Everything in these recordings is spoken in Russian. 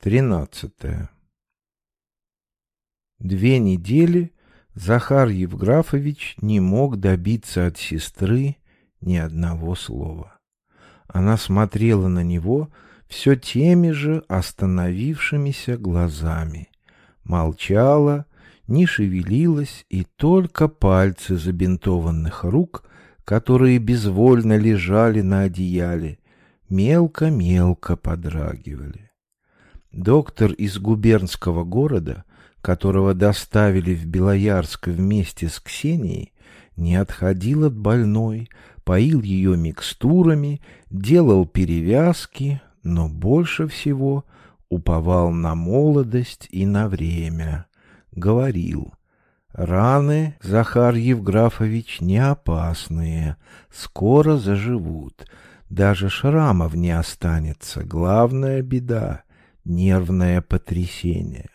Тринадцатое. Две недели Захар Евграфович не мог добиться от сестры ни одного слова. Она смотрела на него все теми же остановившимися глазами, молчала, не шевелилась, и только пальцы забинтованных рук, которые безвольно лежали на одеяле, мелко-мелко подрагивали. Доктор из губернского города, которого доставили в Белоярск вместе с Ксенией, не отходил от больной, поил ее микстурами, делал перевязки, но больше всего уповал на молодость и на время. Говорил, раны, Захар Евграфович, не опасные, скоро заживут, даже шрамов не останется, главная беда нервное потрясение.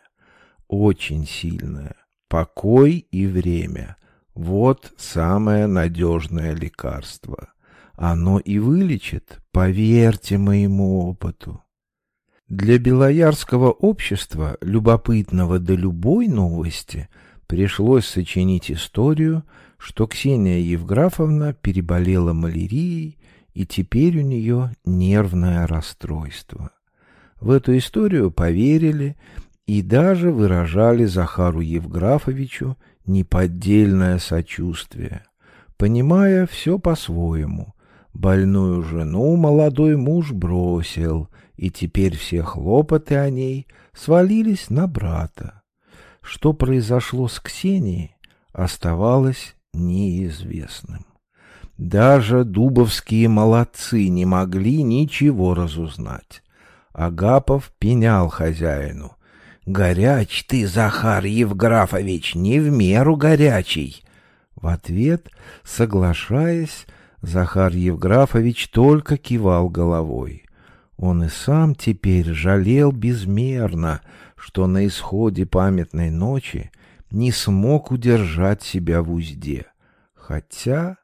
Очень сильное. Покой и время. Вот самое надежное лекарство. Оно и вылечит, поверьте моему опыту. Для белоярского общества, любопытного до любой новости, пришлось сочинить историю, что Ксения Евграфовна переболела малярией, и теперь у нее нервное расстройство. В эту историю поверили и даже выражали Захару Евграфовичу неподдельное сочувствие, понимая все по-своему. Больную жену молодой муж бросил, и теперь все хлопоты о ней свалились на брата. Что произошло с Ксенией, оставалось неизвестным. Даже дубовские молодцы не могли ничего разузнать. Агапов пенял хозяину. «Горяч ты, Захар Евграфович, не в меру горячий!» В ответ, соглашаясь, Захар Евграфович только кивал головой. Он и сам теперь жалел безмерно, что на исходе памятной ночи не смог удержать себя в узде. Хотя...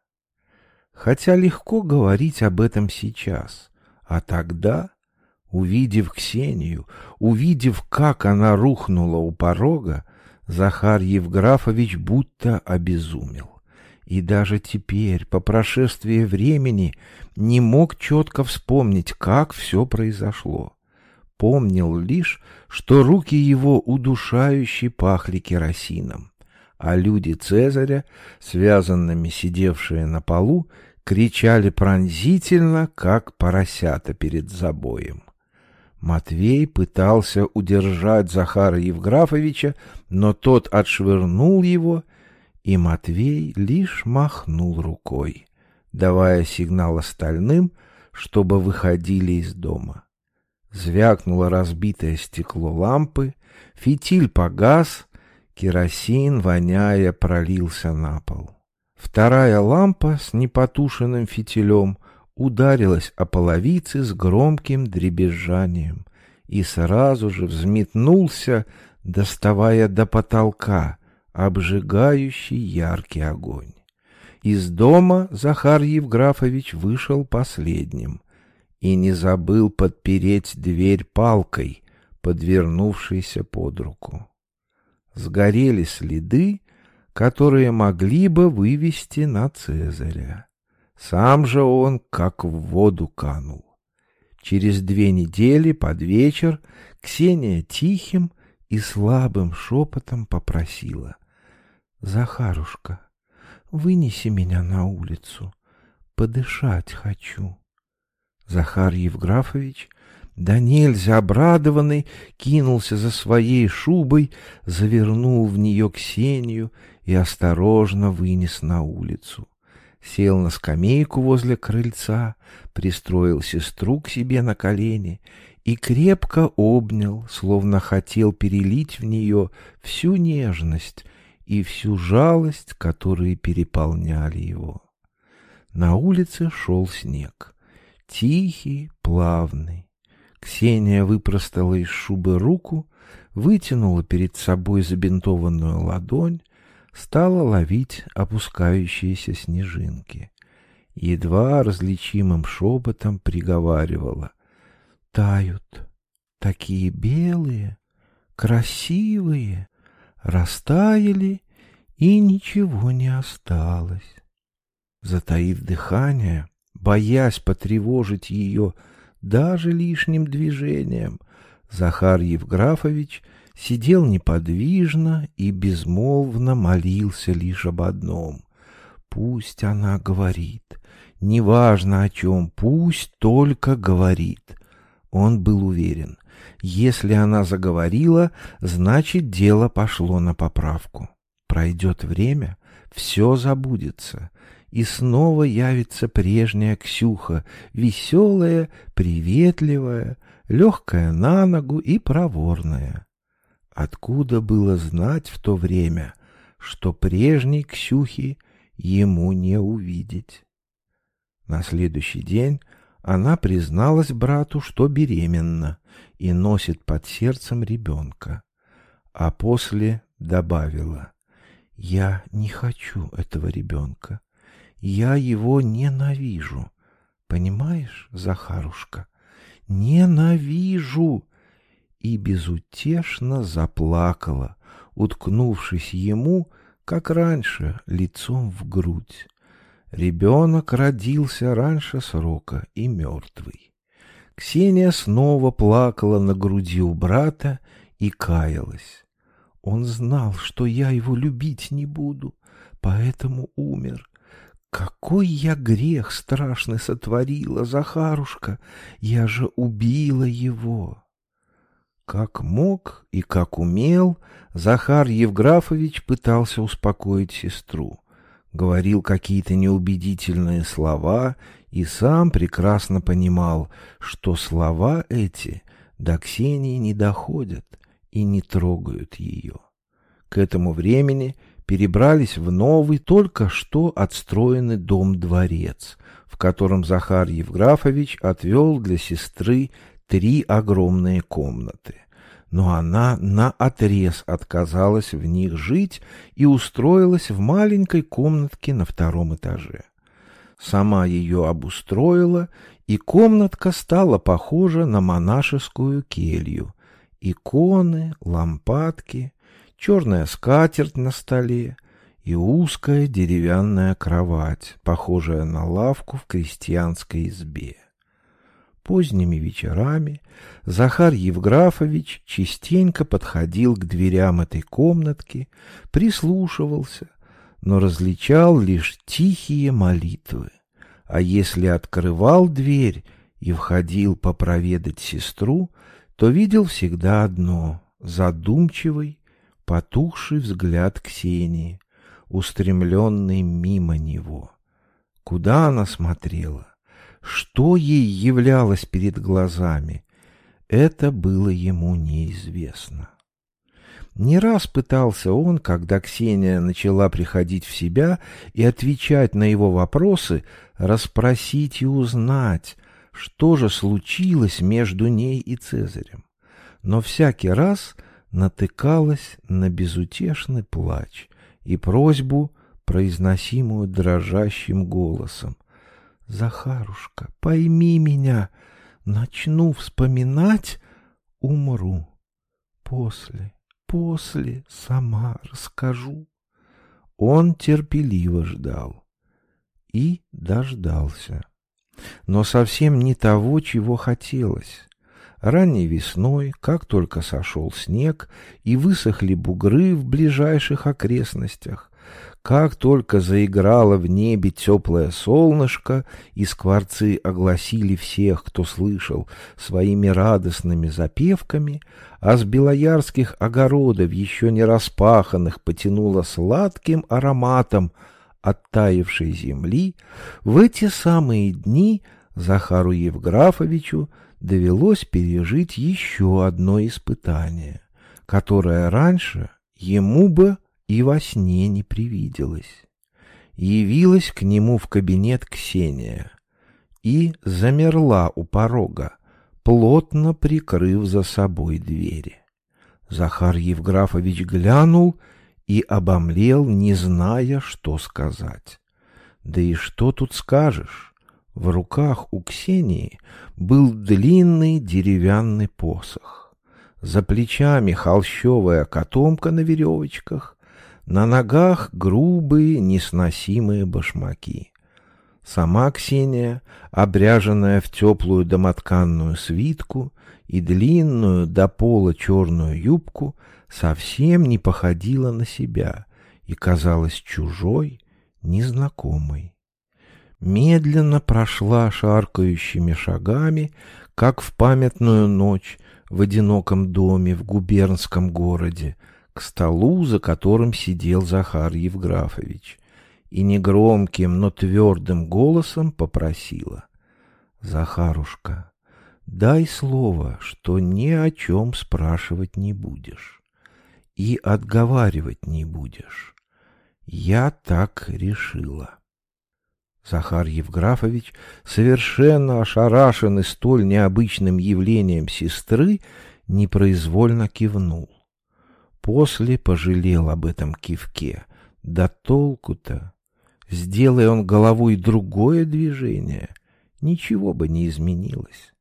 Хотя легко говорить об этом сейчас, а тогда... Увидев Ксению, увидев, как она рухнула у порога, Захар Евграфович будто обезумел. И даже теперь, по прошествии времени, не мог четко вспомнить, как все произошло. Помнил лишь, что руки его удушающе пахли керосином, а люди Цезаря, связанными сидевшие на полу, кричали пронзительно, как поросята перед забоем. Матвей пытался удержать Захара Евграфовича, но тот отшвырнул его, и Матвей лишь махнул рукой, давая сигнал остальным, чтобы выходили из дома. Звякнуло разбитое стекло лампы, фитиль погас, керосин, воняя, пролился на пол. Вторая лампа с непотушенным фитилем ударилась о половицы с громким дребезжанием и сразу же взметнулся, доставая до потолка обжигающий яркий огонь. Из дома Захар Евграфович вышел последним и не забыл подпереть дверь палкой, подвернувшейся под руку. Сгорели следы, которые могли бы вывести на Цезаря. Сам же он как в воду канул. Через две недели под вечер Ксения тихим и слабым шепотом попросила. — Захарушка, вынеси меня на улицу, подышать хочу. Захар Евграфович, да нельзя обрадованный, кинулся за своей шубой, завернул в нее Ксению и осторожно вынес на улицу сел на скамейку возле крыльца, пристроил сестру к себе на колени и крепко обнял, словно хотел перелить в нее всю нежность и всю жалость, которые переполняли его. На улице шел снег, тихий, плавный. Ксения выпростала из шубы руку, вытянула перед собой забинтованную ладонь, стала ловить опускающиеся снежинки. Едва различимым шепотом приговаривала. Тают, такие белые, красивые, растаяли, и ничего не осталось. Затаив дыхание, боясь потревожить ее даже лишним движением, Захар Евграфович сидел неподвижно и безмолвно молился лишь об одном. Пусть она говорит, неважно о чем, пусть только говорит. Он был уверен, если она заговорила, значит дело пошло на поправку. Пройдет время, все забудется, и снова явится прежняя Ксюха, веселая, приветливая, легкая на ногу и проворная. Откуда было знать в то время, что прежней Ксюхи ему не увидеть? На следующий день она призналась брату, что беременна и носит под сердцем ребенка, а после добавила, «Я не хочу этого ребенка, я его ненавижу, понимаешь, Захарушка, ненавижу!» И безутешно заплакала, уткнувшись ему, как раньше, лицом в грудь. Ребенок родился раньше срока и мертвый. Ксения снова плакала на груди у брата и каялась. Он знал, что я его любить не буду, поэтому умер. Какой я грех страшный сотворила, Захарушка! Я же убила его. Как мог и как умел, Захар Евграфович пытался успокоить сестру. Говорил какие-то неубедительные слова и сам прекрасно понимал, что слова эти до Ксении не доходят и не трогают ее. К этому времени перебрались в новый, только что отстроенный дом-дворец, в котором Захар Евграфович отвел для сестры три огромные комнаты. Но она наотрез отказалась в них жить и устроилась в маленькой комнатке на втором этаже. Сама ее обустроила, и комнатка стала похожа на монашескую келью. Иконы, лампадки, черная скатерть на столе и узкая деревянная кровать, похожая на лавку в крестьянской избе. Поздними вечерами Захар Евграфович частенько подходил к дверям этой комнатки, прислушивался, но различал лишь тихие молитвы. А если открывал дверь и входил попроведать сестру, то видел всегда одно — задумчивый, потухший взгляд Ксении, устремленный мимо него. Куда она смотрела? Что ей являлось перед глазами, это было ему неизвестно. Не раз пытался он, когда Ксения начала приходить в себя и отвечать на его вопросы, расспросить и узнать, что же случилось между ней и Цезарем. Но всякий раз натыкалась на безутешный плач и просьбу, произносимую дрожащим голосом. Захарушка, пойми меня, начну вспоминать, умру. После, после сама расскажу. Он терпеливо ждал и дождался. Но совсем не того, чего хотелось. Ранней весной, как только сошел снег и высохли бугры в ближайших окрестностях, как только заиграло в небе теплое солнышко, и скворцы огласили всех, кто слышал, своими радостными запевками, а с белоярских огородов, еще не распаханных, потянуло сладким ароматом оттаившей земли, в эти самые дни Захару Евграфовичу довелось пережить еще одно испытание, которое раньше ему бы и во сне не привиделось. Явилась к нему в кабинет Ксения и замерла у порога, плотно прикрыв за собой двери. Захар Евграфович глянул и обомлел, не зная, что сказать. Да и что тут скажешь? В руках у Ксении был длинный деревянный посох. За плечами холщовая котомка на веревочках, на ногах грубые несносимые башмаки. Сама Ксения, обряженная в теплую домотканную свитку и длинную до пола черную юбку, совсем не походила на себя и казалась чужой, незнакомой. Медленно прошла шаркающими шагами, как в памятную ночь в одиноком доме в губернском городе, к столу, за которым сидел Захар Евграфович и негромким, но твердым голосом попросила. «Захарушка, дай слово, что ни о чем спрашивать не будешь и отговаривать не будешь. Я так решила». Захар Евграфович, совершенно ошарашенный столь необычным явлением сестры, непроизвольно кивнул. После пожалел об этом кивке. Да толку-то! Сделай он головой другое движение, ничего бы не изменилось.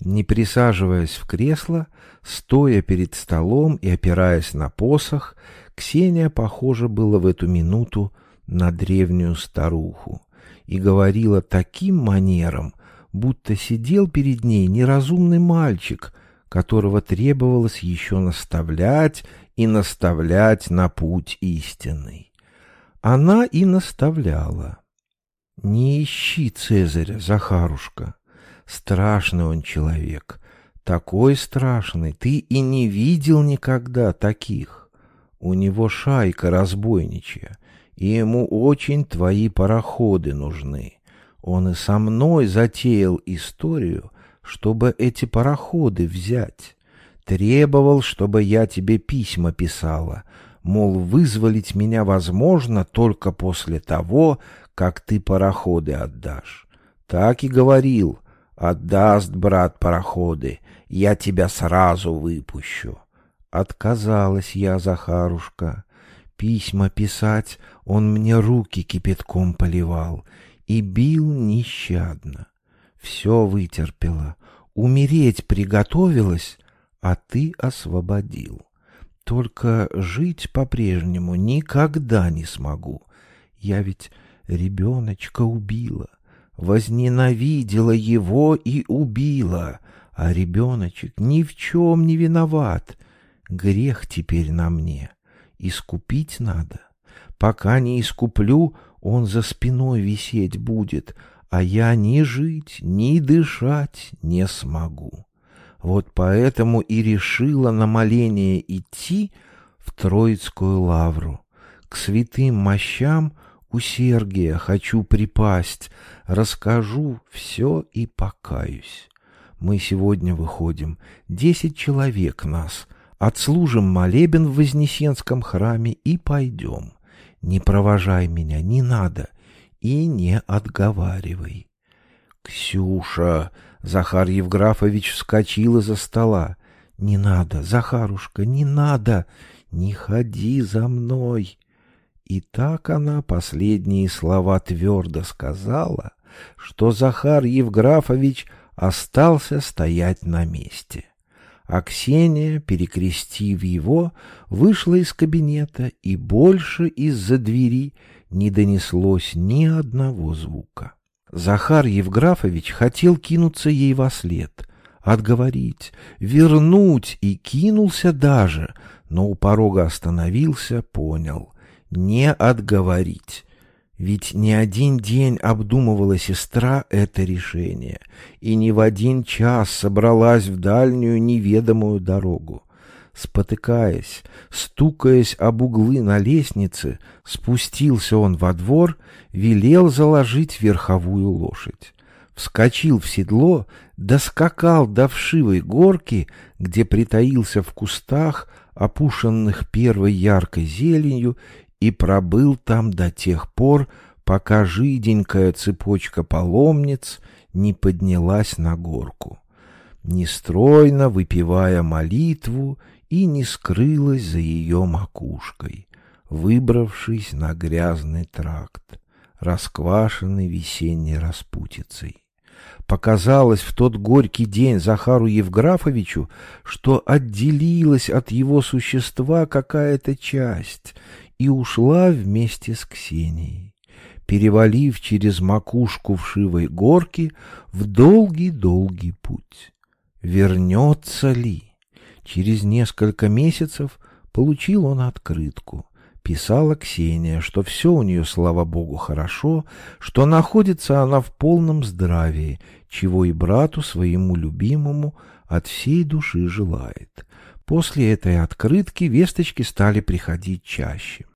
Не присаживаясь в кресло, стоя перед столом и опираясь на посох, Ксения, похоже, была в эту минуту на древнюю старуху и говорила таким манером, будто сидел перед ней неразумный мальчик, которого требовалось еще наставлять и наставлять на путь истинный. Она и наставляла. «Не ищи Цезаря, Захарушка. Страшный он человек. Такой страшный. Ты и не видел никогда таких. У него шайка разбойничья, и ему очень твои пароходы нужны. Он и со мной затеял историю, чтобы эти пароходы взять. Требовал, чтобы я тебе письма писала, мол, вызволить меня возможно только после того, как ты пароходы отдашь. Так и говорил, отдаст брат пароходы, я тебя сразу выпущу. Отказалась я, Захарушка. Письма писать он мне руки кипятком поливал и бил нещадно. Все вытерпела, умереть приготовилась, а ты освободил. Только жить по-прежнему никогда не смогу. Я ведь ребеночка убила, возненавидела его и убила, а ребеночек ни в чем не виноват. Грех теперь на мне. Искупить надо. Пока не искуплю, он за спиной висеть будет, а я ни жить, ни дышать не смогу. Вот поэтому и решила на моление идти в Троицкую лавру. К святым мощам у Сергия хочу припасть, расскажу все и покаюсь. Мы сегодня выходим, десять человек нас, отслужим молебен в Вознесенском храме и пойдем. Не провожай меня, не надо, и не отговаривай. Ксюша, Захар Евграфович вскочил из-за стола. «Не надо, Захарушка, не надо! Не ходи за мной!» И так она последние слова твердо сказала, что Захар Евграфович остался стоять на месте. А Ксения, перекрестив его, вышла из кабинета, и больше из-за двери не донеслось ни одного звука. Захар Евграфович хотел кинуться ей во след, отговорить, вернуть и кинулся даже, но у порога остановился, понял — не отговорить. Ведь не один день обдумывала сестра это решение, и не в один час собралась в дальнюю неведомую дорогу. Спотыкаясь, стукаясь об углы на лестнице, спустился он во двор, велел заложить верховую лошадь. Вскочил в седло, доскакал до вшивой горки, где притаился в кустах, опушенных первой яркой зеленью, и пробыл там до тех пор, пока жиденькая цепочка паломниц не поднялась на горку. Нестройно выпивая молитву и не скрылась за ее макушкой, выбравшись на грязный тракт. расквашенный весенней распутицей. Показалось в тот горький день Захару Евграфовичу, что отделилась от его существа какая-то часть и ушла вместе с Ксенией, перевалив через макушку вшивой горки в долгий-долгий путь. Вернется ли? Через несколько месяцев получил он открытку. Писала Ксения, что все у нее, слава богу, хорошо, что находится она в полном здравии, чего и брату своему любимому от всей души желает. После этой открытки весточки стали приходить чаще.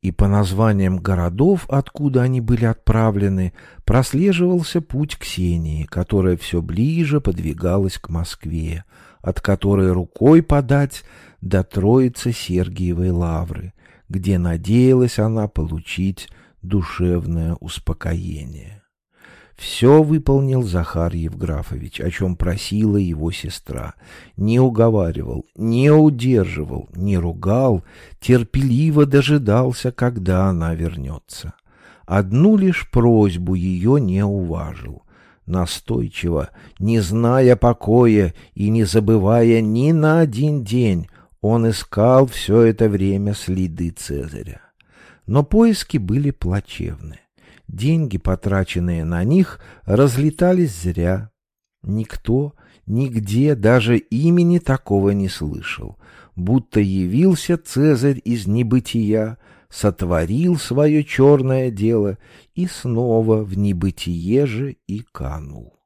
И по названиям городов, откуда они были отправлены, прослеживался путь Ксении, которая все ближе подвигалась к Москве, от которой рукой подать до Троицы Сергиевой Лавры, где надеялась она получить душевное успокоение. Все выполнил Захар Евграфович, о чем просила его сестра. Не уговаривал, не удерживал, не ругал, терпеливо дожидался, когда она вернется. Одну лишь просьбу ее не уважил. Настойчиво, не зная покоя и не забывая ни на один день, он искал все это время следы Цезаря. Но поиски были плачевны. Деньги, потраченные на них, разлетались зря. Никто, нигде даже имени такого не слышал, будто явился Цезарь из небытия, сотворил свое черное дело и снова в небытие же и канул.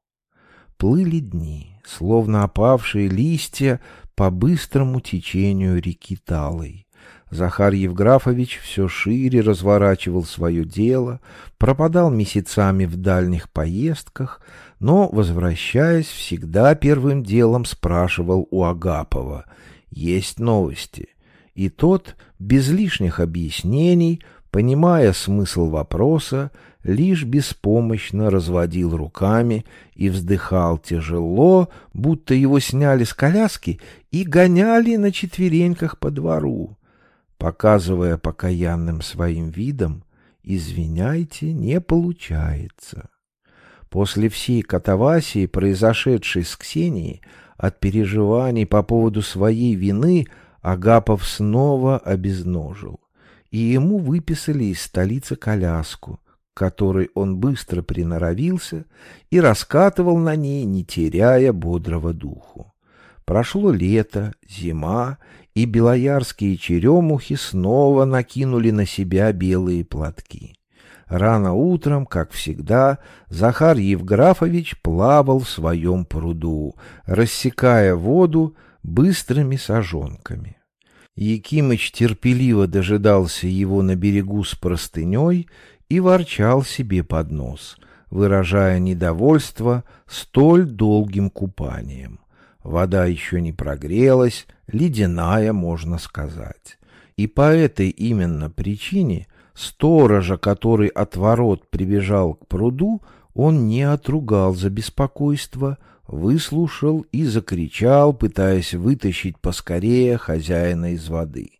Плыли дни, словно опавшие листья по быстрому течению реки Талой. Захар Евграфович все шире разворачивал свое дело, пропадал месяцами в дальних поездках, но, возвращаясь, всегда первым делом спрашивал у Агапова «Есть новости?» И тот, без лишних объяснений, понимая смысл вопроса, лишь беспомощно разводил руками и вздыхал тяжело, будто его сняли с коляски и гоняли на четвереньках по двору, показывая покаянным своим видом «Извиняйте, не получается». После всей катавасии, произошедшей с Ксенией, от переживаний по поводу своей вины Агапов снова обезножил, и ему выписали из столицы коляску, которой он быстро приноровился и раскатывал на ней, не теряя бодрого духу. Прошло лето, зима, и белоярские черемухи снова накинули на себя белые платки. Рано утром, как всегда, Захар Евграфович плавал в своем пруду, рассекая воду быстрыми сажонками. Якимыч терпеливо дожидался его на берегу с простыней и ворчал себе под нос, выражая недовольство столь долгим купанием. Вода еще не прогрелась, ледяная, можно сказать. И по этой именно причине сторожа, который от ворот прибежал к пруду, он не отругал за беспокойство, выслушал и закричал, пытаясь вытащить поскорее хозяина из воды.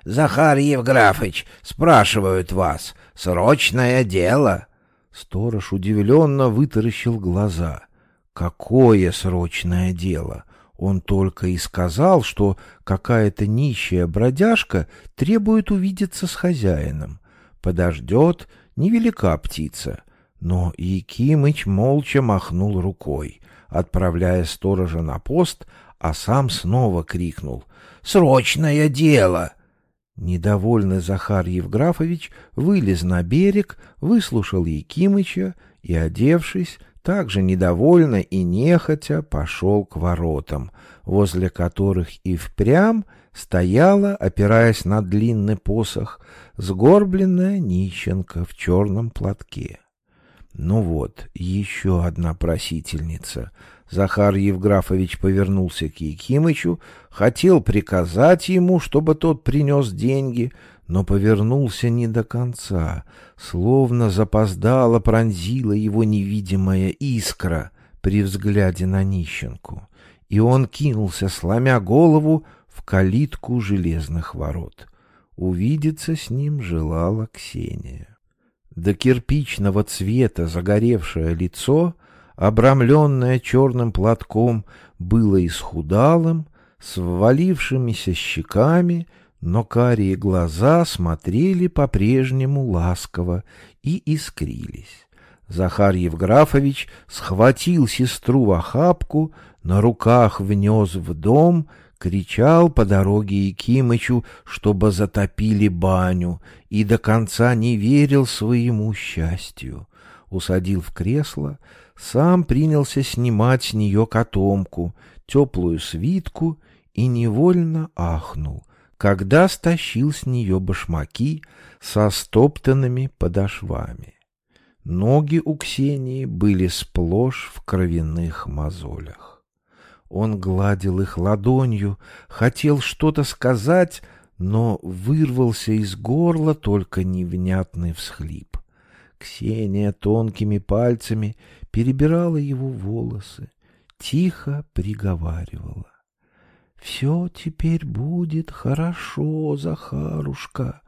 — Захар Евграфович, спрашивают вас, срочное дело? Сторож удивленно вытаращил глаза. — Какое срочное дело? Он только и сказал, что какая-то нищая бродяжка требует увидеться с хозяином. Подождет, невелика птица. Но Якимыч молча махнул рукой, отправляя сторожа на пост, а сам снова крикнул «Срочное дело!» Недовольный Захар Евграфович вылез на берег, выслушал Якимыча и, одевшись, также недовольно и нехотя пошел к воротам, возле которых и впрямь стояла, опираясь на длинный посох, сгорбленная нищенка в черном платке. Ну вот, еще одна просительница. Захар Евграфович повернулся к Якимычу, хотел приказать ему, чтобы тот принес деньги, но повернулся не до конца, словно запоздало пронзила его невидимая искра при взгляде на нищенку, и он кинулся, сломя голову, в калитку железных ворот. Увидеться с ним желала Ксения. До кирпичного цвета загоревшее лицо, обрамленное черным платком, было исхудалым, с ввалившимися щеками, но карие глаза смотрели по-прежнему ласково и искрились. Захар Евграфович схватил сестру в охапку, на руках внес в дом, кричал по дороге Якимычу, чтобы затопили баню, и до конца не верил своему счастью. Усадил в кресло, сам принялся снимать с нее котомку, теплую свитку и невольно ахнул, когда стащил с нее башмаки со стоптанными подошвами. Ноги у Ксении были сплошь в кровяных мозолях. Он гладил их ладонью, хотел что-то сказать, но вырвался из горла только невнятный всхлип. Ксения тонкими пальцами перебирала его волосы, тихо приговаривала. «Все теперь будет хорошо, Захарушка.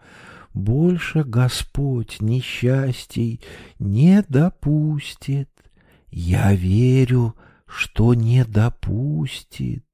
Больше Господь несчастий не допустит. Я верю, что не допустит.